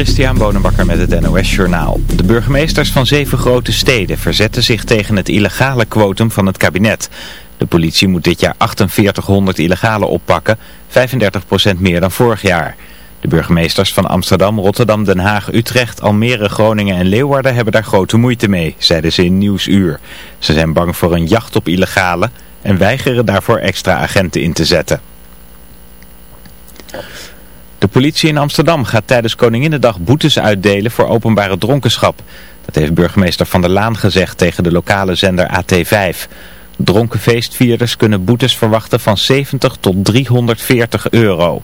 Christian Bonenbakker met het NOS Journaal. De burgemeesters van zeven grote steden verzetten zich tegen het illegale quotum van het kabinet. De politie moet dit jaar 4800 illegale oppakken, 35% meer dan vorig jaar. De burgemeesters van Amsterdam, Rotterdam, Den Haag, Utrecht, Almere, Groningen en Leeuwarden hebben daar grote moeite mee, zeiden ze in Nieuwsuur. Ze zijn bang voor een jacht op illegale en weigeren daarvoor extra agenten in te zetten. Politie in Amsterdam gaat tijdens Koninginnedag boetes uitdelen voor openbare dronkenschap. Dat heeft burgemeester Van der Laan gezegd tegen de lokale zender AT5. Dronken feestvierders kunnen boetes verwachten van 70 tot 340 euro.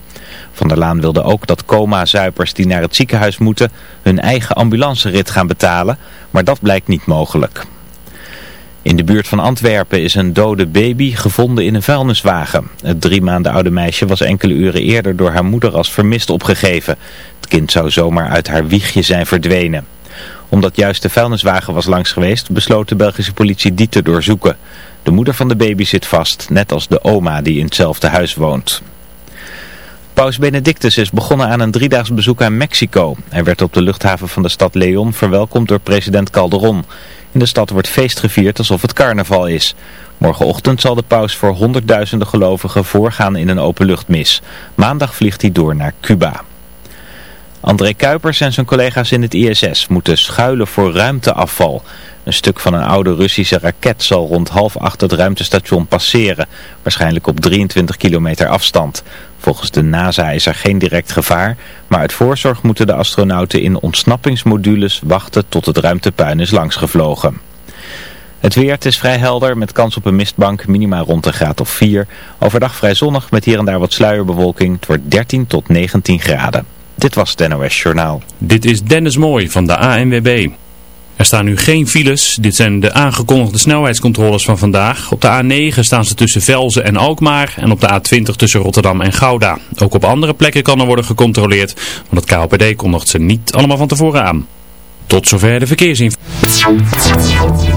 Van der Laan wilde ook dat coma-zuipers die naar het ziekenhuis moeten hun eigen ambulancerit gaan betalen, maar dat blijkt niet mogelijk. In de buurt van Antwerpen is een dode baby gevonden in een vuilniswagen. Het drie maanden oude meisje was enkele uren eerder door haar moeder als vermist opgegeven. Het kind zou zomaar uit haar wiegje zijn verdwenen. Omdat juist de vuilniswagen was langs geweest, besloot de Belgische politie die te doorzoeken. De moeder van de baby zit vast, net als de oma die in hetzelfde huis woont. Paus Benedictus is begonnen aan een driedaags bezoek aan Mexico. Hij werd op de luchthaven van de stad Leon verwelkomd door president Calderon. In de stad wordt feest gevierd alsof het carnaval is. Morgenochtend zal de paus voor honderdduizenden gelovigen voorgaan in een openluchtmis. Maandag vliegt hij door naar Cuba. André Kuipers en zijn collega's in het ISS moeten schuilen voor ruimteafval. Een stuk van een oude Russische raket zal rond half acht het ruimtestation passeren, waarschijnlijk op 23 kilometer afstand. Volgens de NASA is er geen direct gevaar, maar uit voorzorg moeten de astronauten in ontsnappingsmodules wachten tot het ruimtepuin is langsgevlogen. Het weer, is vrij helder met kans op een mistbank, minima rond een graad of 4. Overdag vrij zonnig met hier en daar wat sluierbewolking. Het wordt 13 tot 19 graden. Dit was het Journaal. Dit is Dennis Mooi van de ANWB. Er staan nu geen files. Dit zijn de aangekondigde snelheidscontroles van vandaag. Op de A9 staan ze tussen Velzen en Alkmaar en op de A20 tussen Rotterdam en Gouda. Ook op andere plekken kan er worden gecontroleerd, want het KOPD kondigt ze niet allemaal van tevoren aan. Tot zover de verkeersinformatie.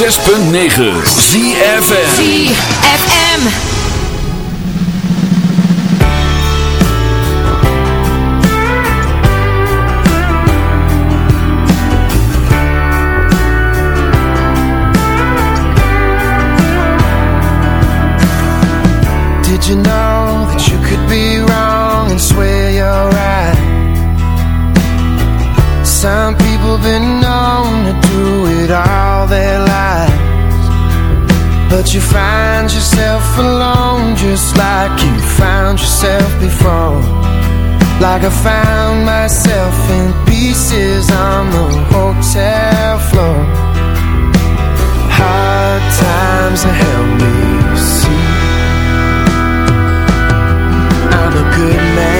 106.9 ZFM ZFM Did you know that you could be you find yourself alone Just like you found yourself before. Like I found myself in pieces on the hotel floor. Hard times have helped me see. I'm a good man.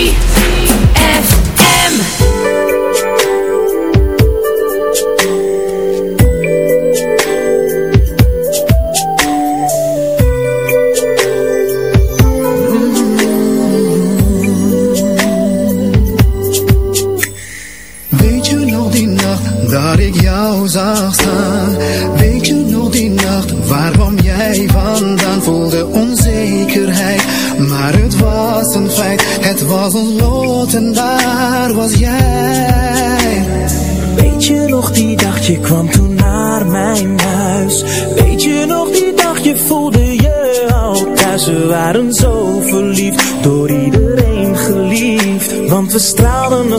me.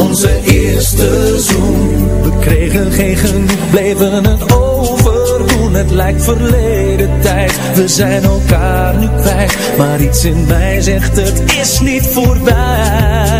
onze eerste zoen. We kregen geen genoeg, bleven het overdoen. Het lijkt verleden tijd, we zijn elkaar nu kwijt. Maar iets in mij zegt het is niet voorbij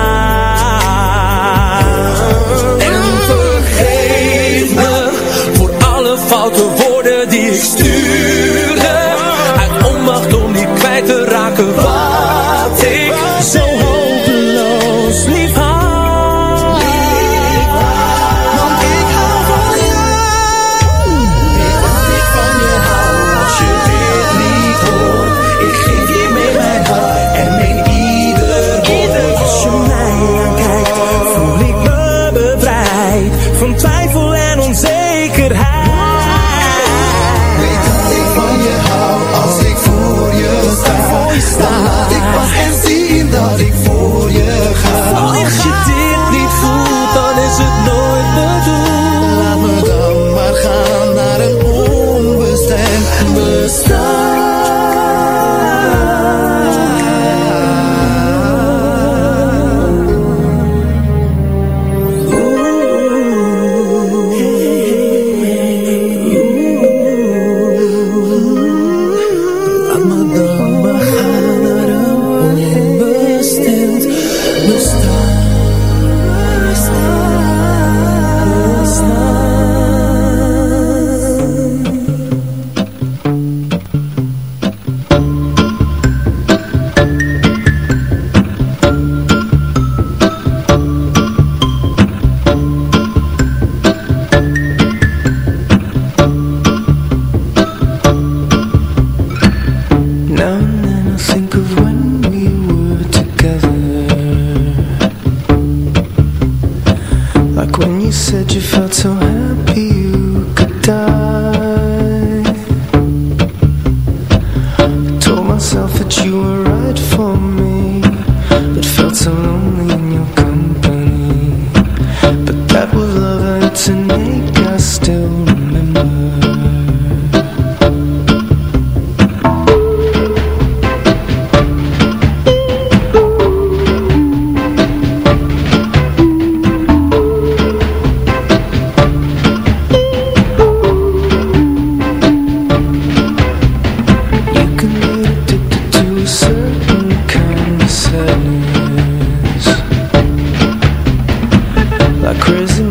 like crazy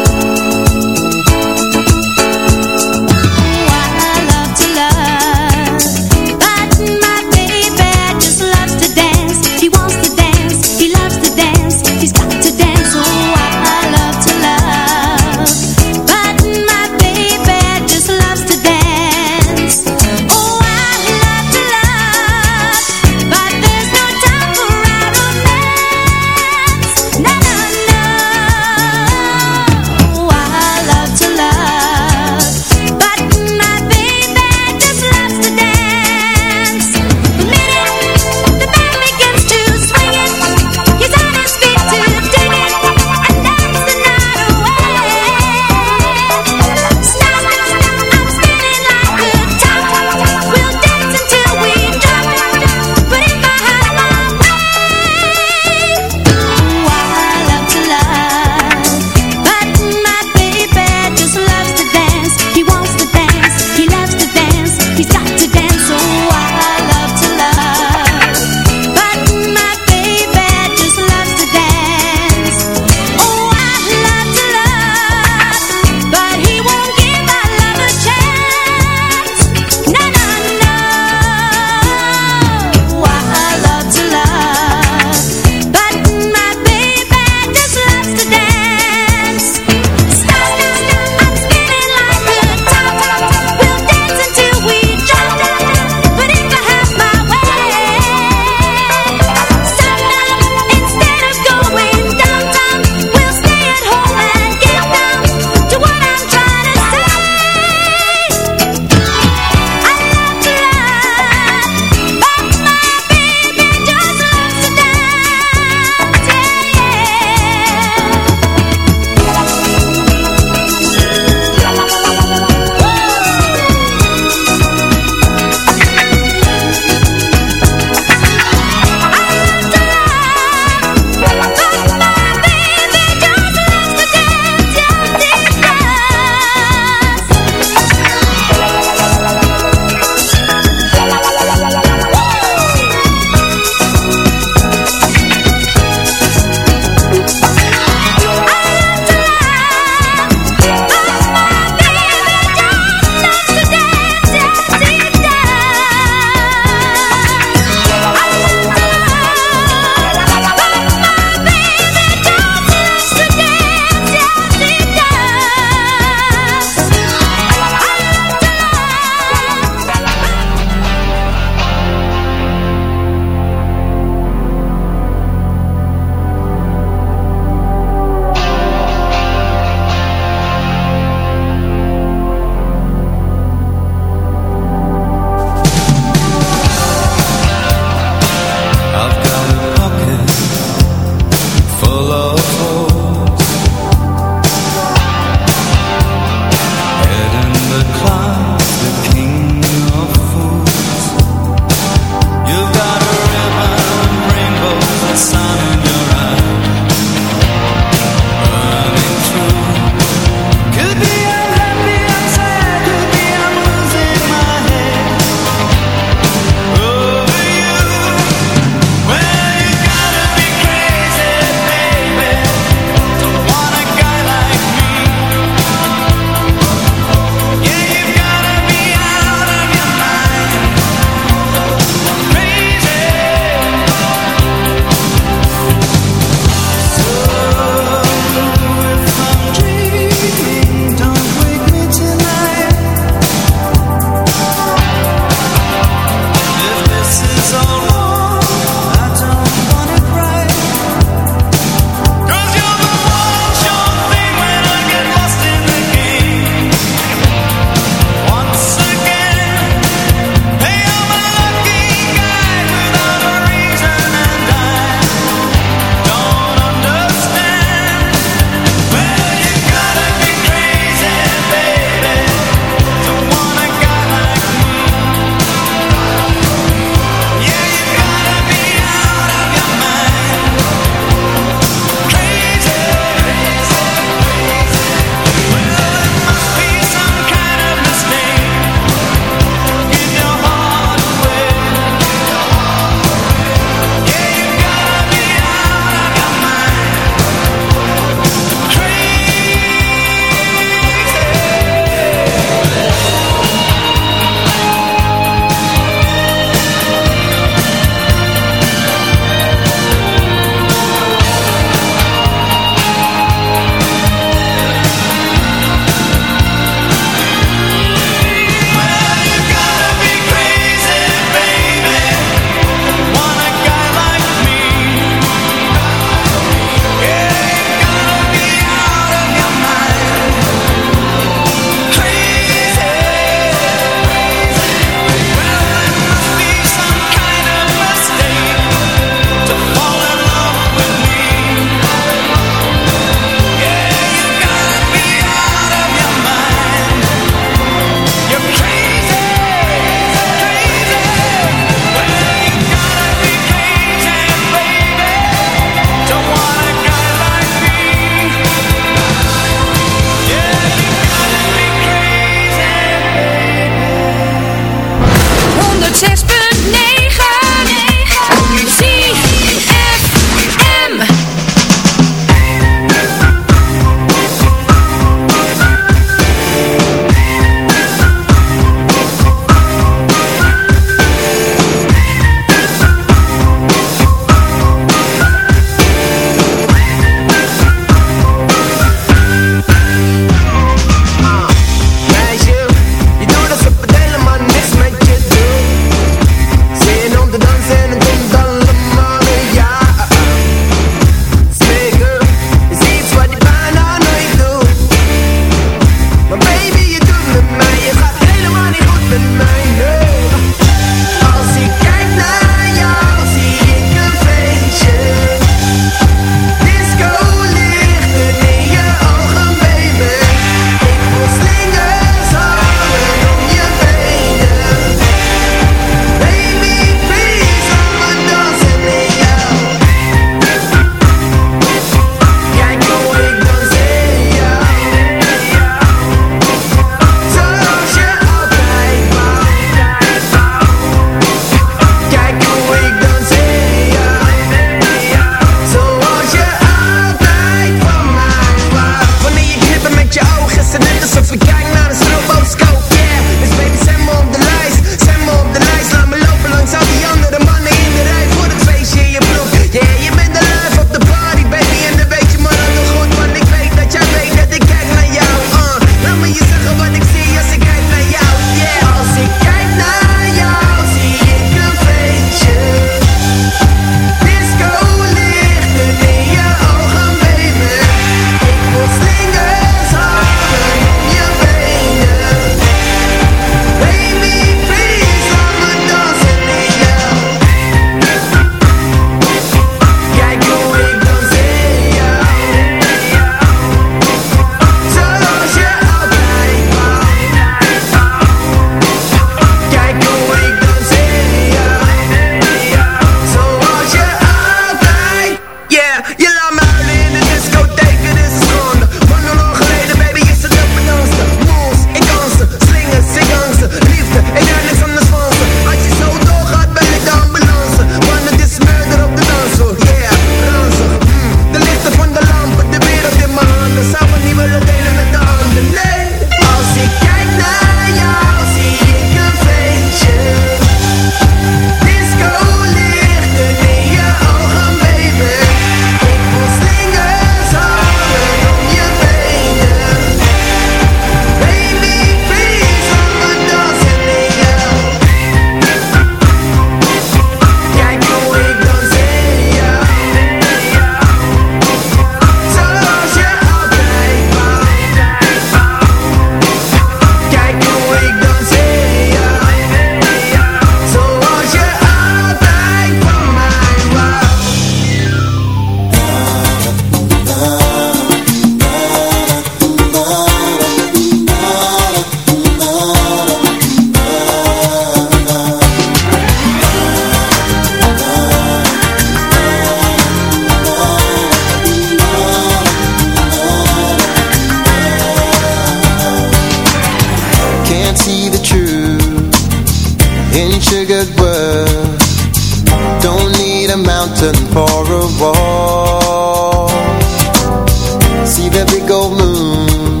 moon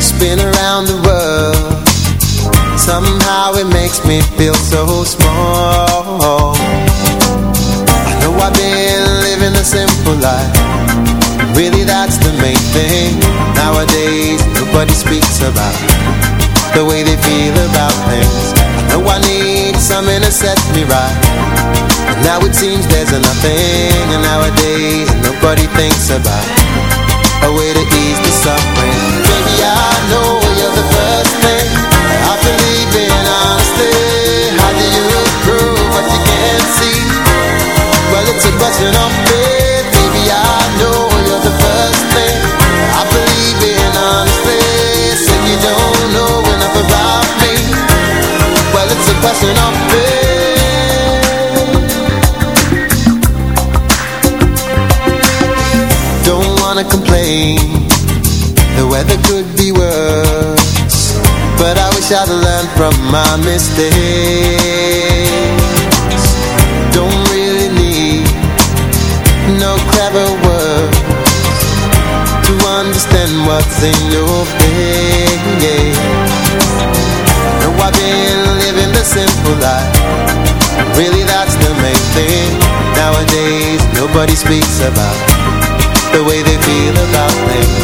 spin around the world. Somehow it makes me feel so small. I know I've been living a simple life. Really, that's the main thing. Nowadays, nobody speaks about the way they feel about things. I know I need something to set me right. Now it seems there's nothing, and nowadays nobody thinks about a way to ease the suffering. Baby, I know you're the first thing I believe in honestly. How do you prove what you can't see? Well, it's a question of faith, but I wish I'd learned from my mistakes. Don't really need no clever words to understand what's in your face. No, I've been living the simple life. Really, that's the main thing. Nowadays, nobody speaks about the way they feel about things.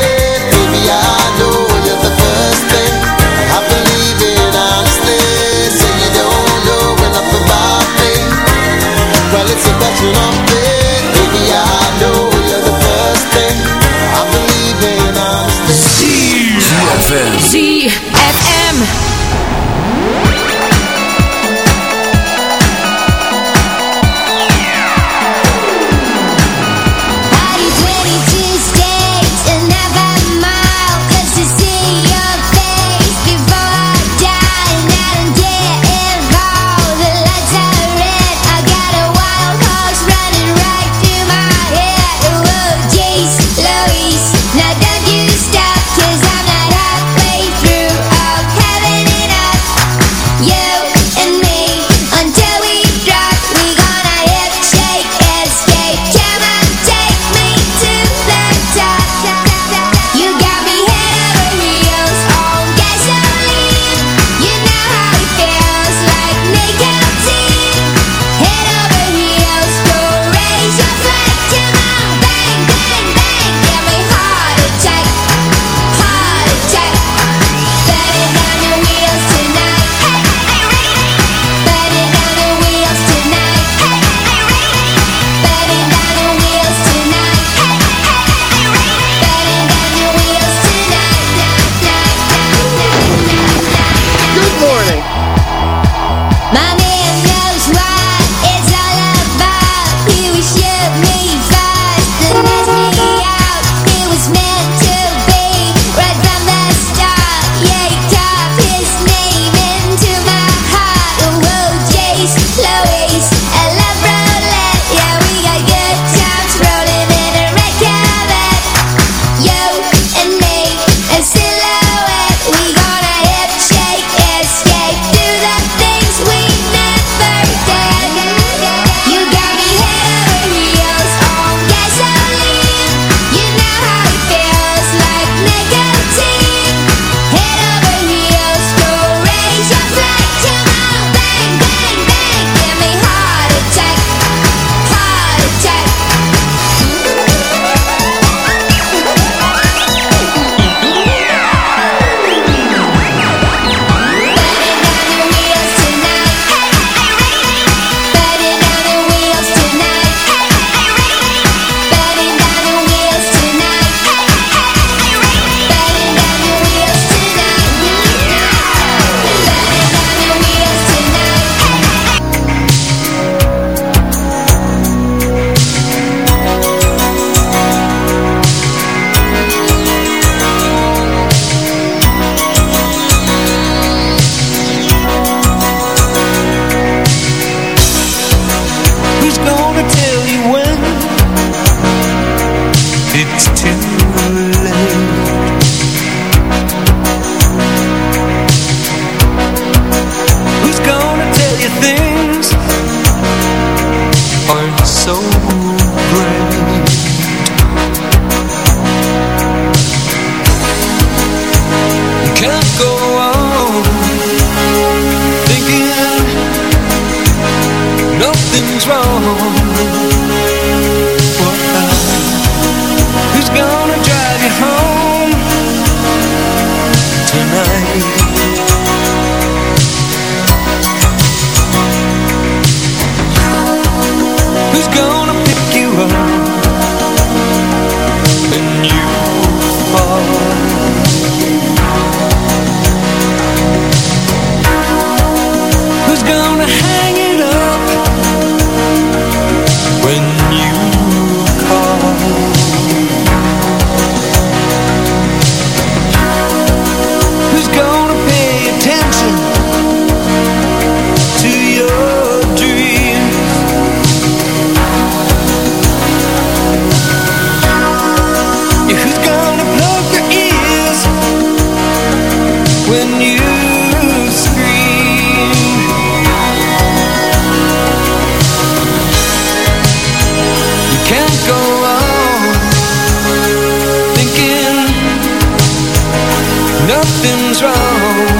nothing's wrong.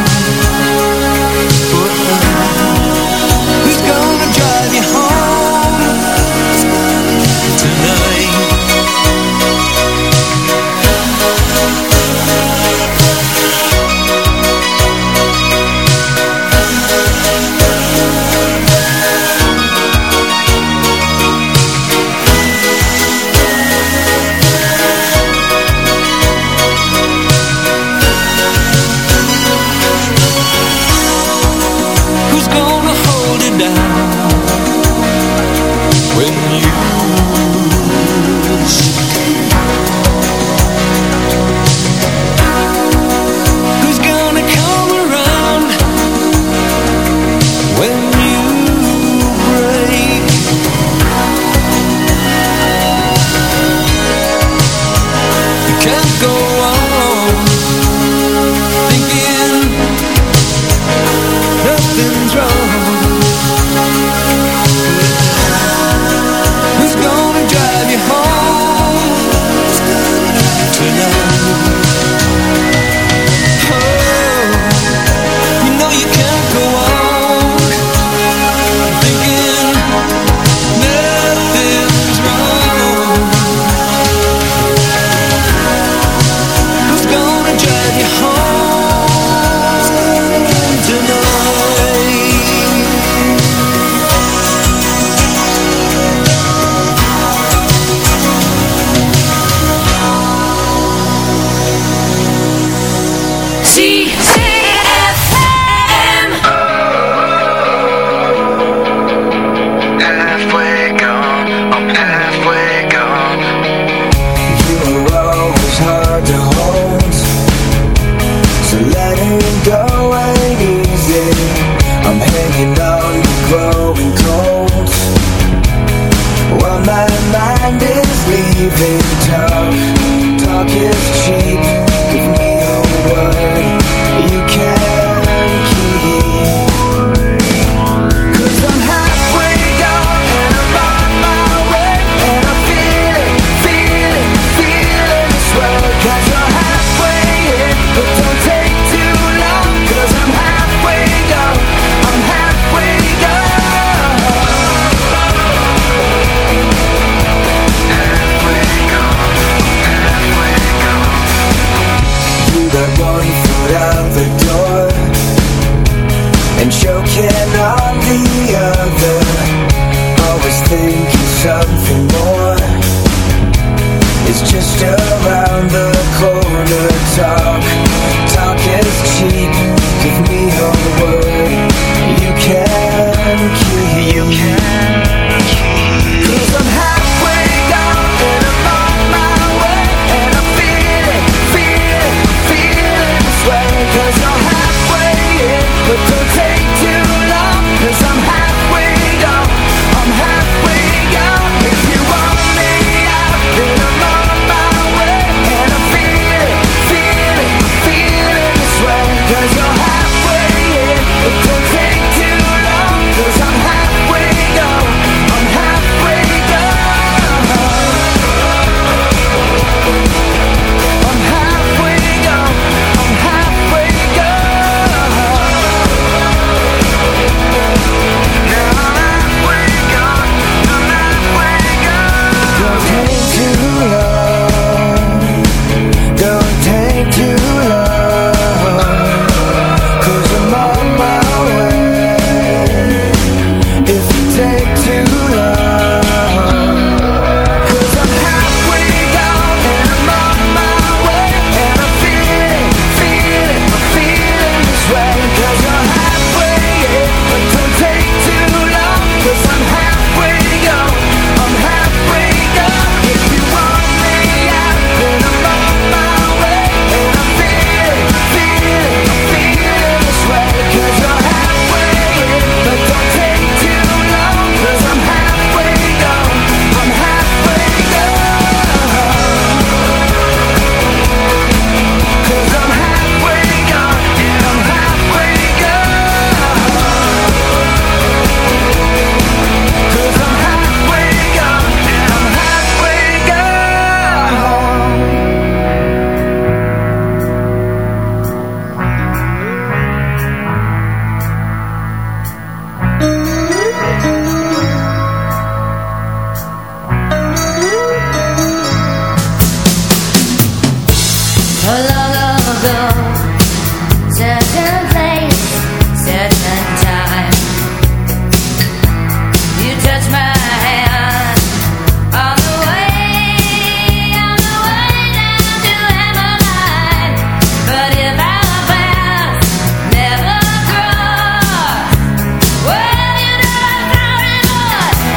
baby.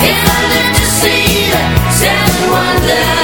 If I live to see the seven wonders